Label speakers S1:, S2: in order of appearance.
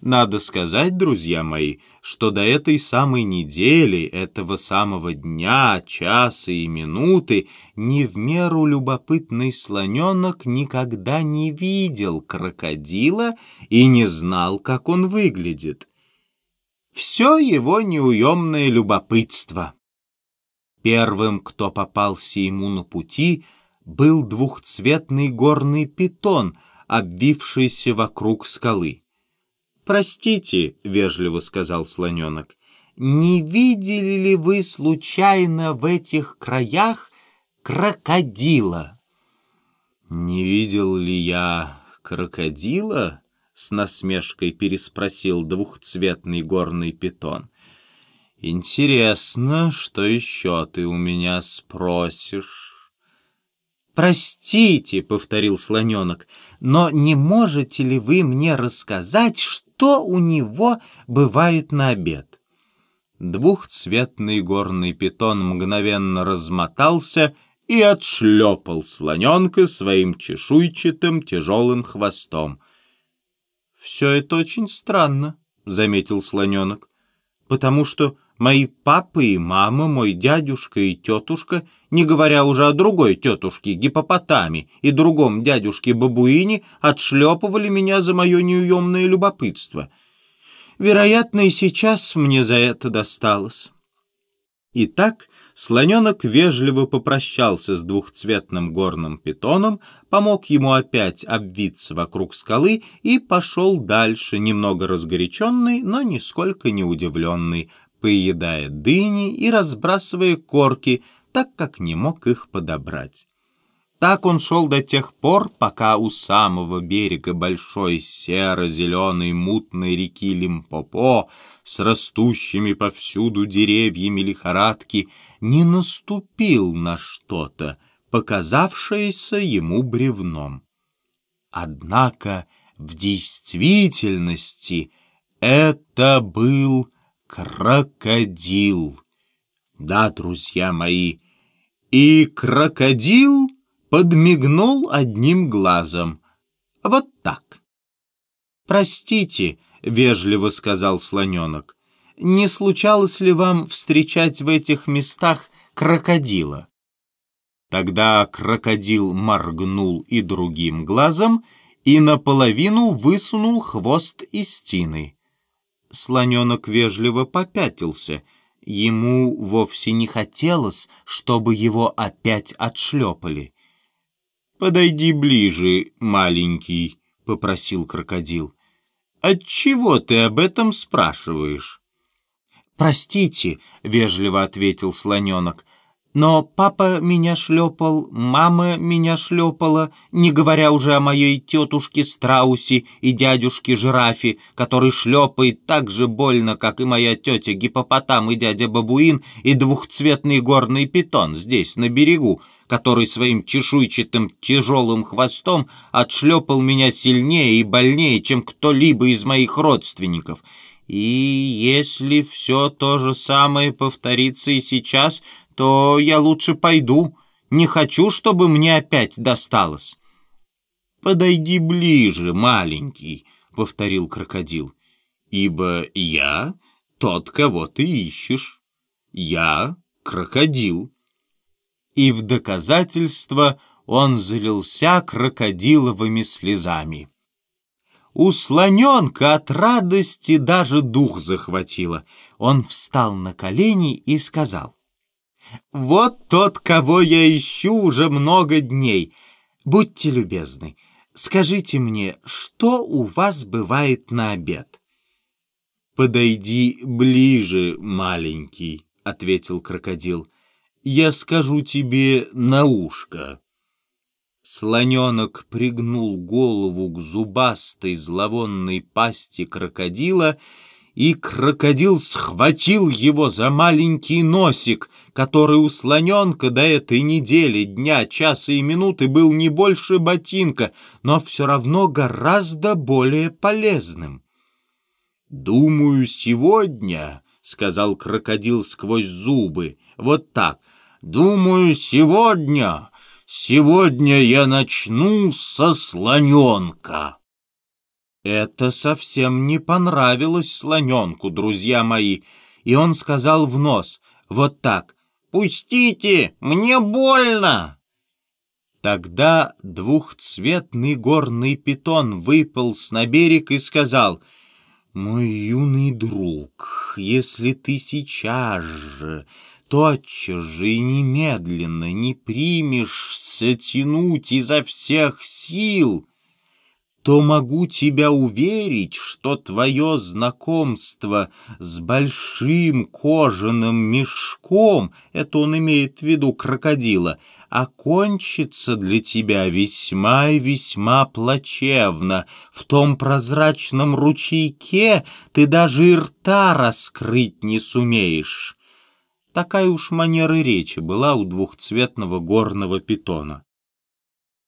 S1: Надо сказать, друзья мои, что до этой самой недели, этого самого дня, часа и минуты не в меру любопытный слоненок никогда не видел крокодила и не знал, как он выглядит. Все его неуемное любопытство. Первым, кто попался ему на пути, был двухцветный горный питон, обвившийся вокруг скалы. «Простите», — вежливо сказал слоненок, — «не видели ли вы случайно в этих краях крокодила?» «Не видел ли я крокодила?» — с насмешкой переспросил двухцветный горный питон. «Интересно, что еще ты у меня спросишь?» «Простите», — повторил слоненок, — «но не можете ли вы мне рассказать, что у него бывает на обед?» Двухцветный горный питон мгновенно размотался и отшлепал слоненка своим чешуйчатым тяжелым хвостом. «Все это очень странно», — заметил слоненок, — «потому что Мои папа и мама, мой дядюшка и тетушка, не говоря уже о другой тетушке гипопотаме и другом дядюшке бабуине, отшлепывали меня за мое неуемное любопытство. Вероятно, и сейчас мне за это досталось. Итак, слоненок вежливо попрощался с двухцветным горным питоном, помог ему опять обвиться вокруг скалы и пошел дальше, немного разгоряченный, но нисколько не удивленный, поедая дыни и разбрасывая корки, так как не мог их подобрать. Так он шел до тех пор, пока у самого берега большой серо-зеленой мутной реки Лимпопо с растущими повсюду деревьями лихорадки не наступил на что-то, показавшееся ему бревном. Однако в действительности это был крокодил. Да, друзья мои, и крокодил подмигнул одним глазом. Вот так. «Простите», — вежливо сказал слоненок, — «не случалось ли вам встречать в этих местах крокодила?» Тогда крокодил моргнул и другим глазом и наполовину высунул хвост из тины. Слоненок вежливо попятился. Ему вовсе не хотелось, чтобы его опять отшлепали. «Подойди ближе, маленький», — попросил крокодил. «Отчего ты об этом спрашиваешь?» «Простите», — вежливо ответил слоненок, но папа меня шлепал, мама меня шлепала, не говоря уже о моей тетушке Страусе и дядюшке Жирафе, который шлепает так же больно, как и моя тетя Гипопотам и дядя Бабуин и двухцветный горный питон здесь, на берегу, который своим чешуйчатым тяжелым хвостом отшлепал меня сильнее и больнее, чем кто-либо из моих родственников. И если все то же самое повторится и сейчас, то я лучше пойду. Не хочу, чтобы мне опять досталось. — Подойди ближе, маленький, — повторил крокодил, — ибо я тот, кого ты ищешь. Я крокодил. И в доказательство он залился крокодиловыми слезами. У слоненка от радости даже дух захватило. Он встал на колени и сказал, вот тот, кого я ищу уже много дней. Будьте любезны, скажите мне, что у вас бывает на обед? Подойди ближе, маленький, ответил крокодил. Я скажу тебе на ушко. Слоненок пригнул голову к зубастой зловонной пасти крокодила и крокодил схватил его за маленький носик, который у слоненка до этой недели, дня, часа и минуты был не больше ботинка, но все равно гораздо более полезным. «Думаю, сегодня», — сказал крокодил сквозь зубы, — «вот так, думаю, сегодня, сегодня я начну со слоненка». Это совсем не понравилось слоненку, друзья мои, и он сказал в нос, вот так, «Пустите, мне больно!» Тогда двухцветный горный питон выполз на берег и сказал, «Мой юный друг, если ты сейчас же, тотчас же и немедленно не примешься тянуть изо всех сил, то могу тебя уверить, что твое знакомство с большим кожаным мешком, это он имеет в виду крокодила, окончится для тебя весьма и весьма плачевно. В том прозрачном ручейке ты даже и рта раскрыть не сумеешь. Такая уж манера речи была у двухцветного горного питона.